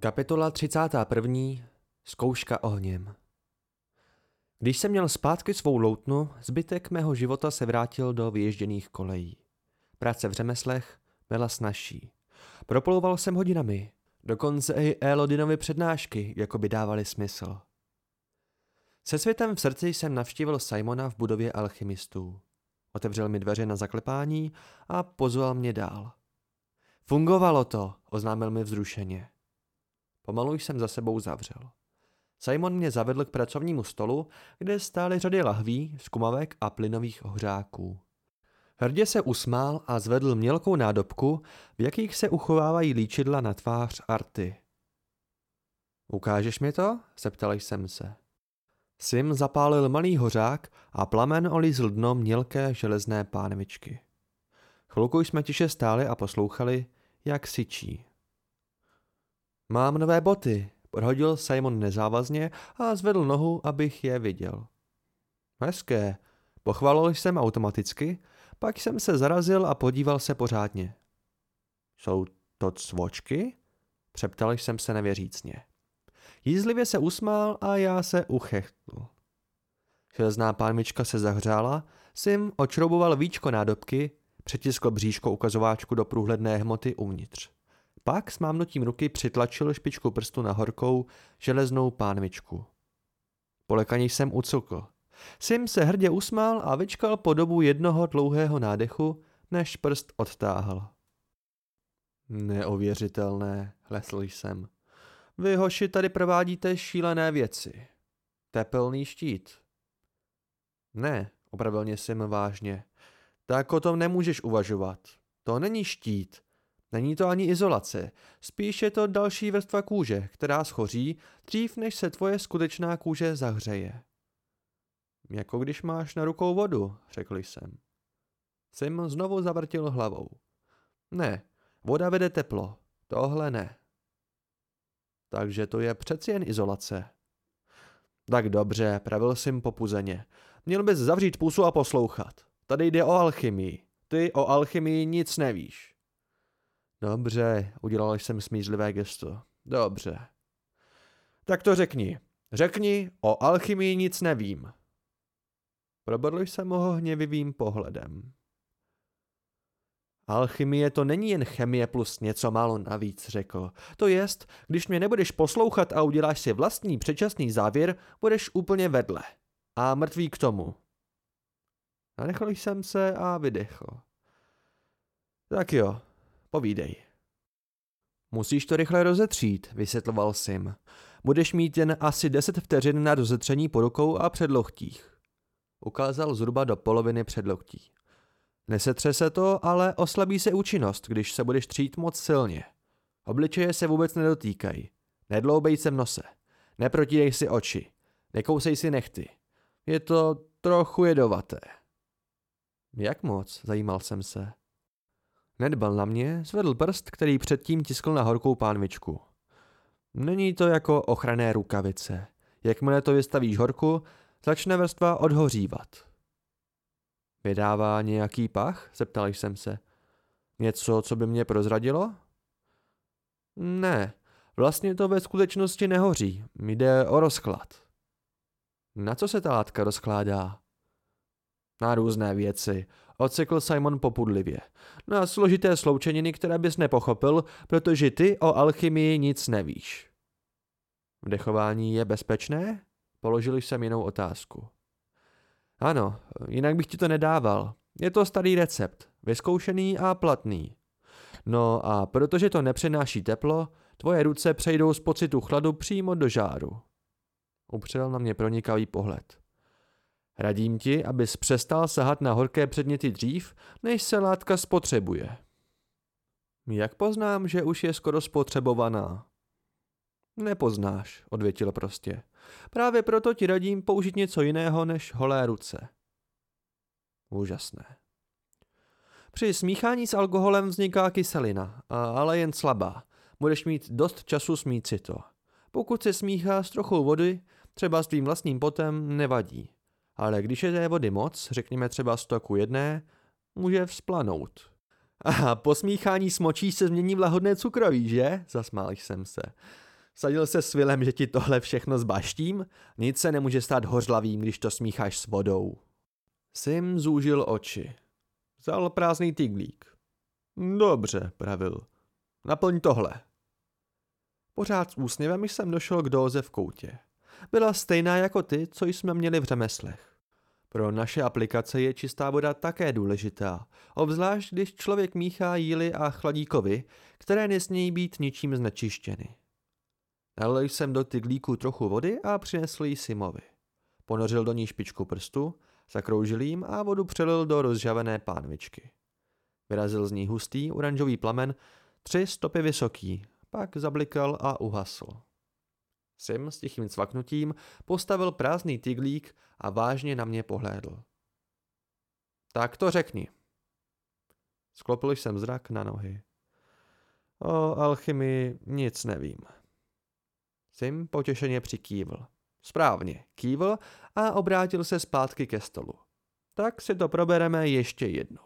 Kapitola 31. Zkouška ohněm Když jsem měl zpátky svou loutnu, zbytek mého života se vrátil do vyježděných kolejí. Práce v řemeslech byla snažší. Proplouval jsem hodinami, dokonce i Elodinovy přednášky, jako by dávaly smysl. Se světem v srdci jsem navštívil Simona v budově alchymistů. Otevřel mi dveře na zaklepání a pozval mě dál. Fungovalo to, oznámil mi vzrušeně. Pomalu jsem za sebou zavřel. Simon mě zavedl k pracovnímu stolu, kde stály řady lahví, skumavek a plynových hořáků. Hrdě se usmál a zvedl mělkou nádobku, v jakých se uchovávají líčidla na tvář Arty. Ukážeš mi to? zeptal jsem se. Sim zapálil malý hořák a plamen olízl dno mělké železné pánvičky. Chvilku jsme tiše stáli a poslouchali, jak syčí. Mám nové boty, podhodil Simon nezávazně a zvedl nohu, abych je viděl. Hezké, pochválil jsem automaticky, pak jsem se zarazil a podíval se pořádně. Jsou to cvočky? Přeptal jsem se nevěřícně. Jízlivě se usmál a já se uchechtl. Železná pánvička se zahřála, Sim očrouboval víčko nádobky, přetiskl bříško ukazováčku do průhledné hmoty uvnitř. Pak s mámnutím ruky přitlačil špičku prstu na horkou železnou pánvičku. Polekaně jsem ucukl. Sim se hrdě usmál a vyčkal po dobu jednoho dlouhého nádechu, než prst odtáhl. Neověřitelné, hlesl jsem. Vy hoši tady provádíte šílené věci. Tepelný štít. Ne, opravil mě Sim vážně. Tak o tom nemůžeš uvažovat. To není štít. Není to ani izolace, spíš je to další vrstva kůže, která schoří dřív, než se tvoje skutečná kůže zahřeje. Jako když máš na rukou vodu, řekl jsem. Sim znovu zavrtil hlavou. Ne, voda vede teplo, tohle ne. Takže to je přeci jen izolace. Tak dobře, pravil Sim popuzeně. Měl bys zavřít pusu a poslouchat. Tady jde o alchymii. Ty o alchymii nic nevíš. Dobře, udělal jsem smířlivé gesto. Dobře. Tak to řekni. Řekni, o alchymii nic nevím. Probodl jsem ho hněvivým pohledem. Alchymie to není jen chemie plus něco málo navíc, řekl. To jest, když mě nebudeš poslouchat a uděláš si vlastní předčasný závěr, budeš úplně vedle. A mrtvý k tomu. Nanechal jsem se a vydechl. Tak jo, povídej. Musíš to rychle rozetřít, vysvětloval Sim. Budeš mít jen asi 10 vteřin na rozetření po rukou a předlochtích. Ukázal zhruba do poloviny předloktí. Nesetře se to, ale oslabí se účinnost, když se budeš třít moc silně. Obličeje se vůbec nedotýkají. Nedloubej se v nose. Neprotídej si oči. Nekousej si nechty. Je to trochu jedovaté. Jak moc, zajímal jsem se. Nedbal na mě, zvedl prst, který předtím tiskl na horkou pánvičku. Není to jako ochranné rukavice. Jakmile to vystavíš horku, začne vrstva odhořívat. Vydává nějaký pach? Zeptal jsem se. Něco, co by mě prozradilo? Ne, vlastně to ve skutečnosti nehoří. Jde o rozklad. Na co se ta látka rozkládá? Na různé věci, odsekl Simon popudlivě. Na složité sloučeniny, které bys nepochopil, protože ty o alchymii nic nevíš. Vdechování je bezpečné? Položil jsem jinou otázku. Ano, jinak bych ti to nedával. Je to starý recept, vyzkoušený a platný. No a protože to nepřenáší teplo, tvoje ruce přejdou z pocitu chladu přímo do žáru. Upřel na mě pronikavý pohled. Radím ti, abys přestal sahat na horké předměty dřív, než se látka spotřebuje. Jak poznám, že už je skoro spotřebovaná? Nepoznáš, odvětil prostě. Právě proto ti radím použít něco jiného než holé ruce. Úžasné. Při smíchání s alkoholem vzniká kyselina, ale jen slabá. Budeš mít dost času smít si to. Pokud se smíchá s trochou vody, třeba s tvým vlastním potem, nevadí. Ale když je té vody moc, řekněme třeba stoku jedné, může vzplanout. A po smíchání smočí se změní v lahodné cukroví, že? Zasmál jsem se. Sadil se s Vilem, že ti tohle všechno zbaštím? Nic se nemůže stát hořlavým, když to smícháš s vodou. Sim zúžil oči. Vzal prázdný tyglík. Dobře, pravil. Naplň tohle. Pořád s úsměvem jsem došel k dóze v koutě. Byla stejná jako ty, co jsme měli v řemeslech. Pro naše aplikace je čistá voda také důležitá, obzvlášť když člověk míchá jíly a chladíkovy, které nesmějí být ničím znečištěny. Nalil jsem do tyglíku trochu vody a přinesl ji Simovi. Ponořil do ní špičku prstu, zakroužil jím a vodu přelil do rozžavené pánvičky. Vyrazil z ní hustý oranžový plamen, tři stopy vysoký, pak zablikal a uhasl. Sim s tichým cvaknutím postavil prázdný tyglík a vážně na mě pohlédl. Tak to řekni. Sklopil jsem zrak na nohy. O alchymii nic nevím. Sim potěšeně přikývl. Správně, kývl a obrátil se zpátky ke stolu. Tak si to probereme ještě jednou.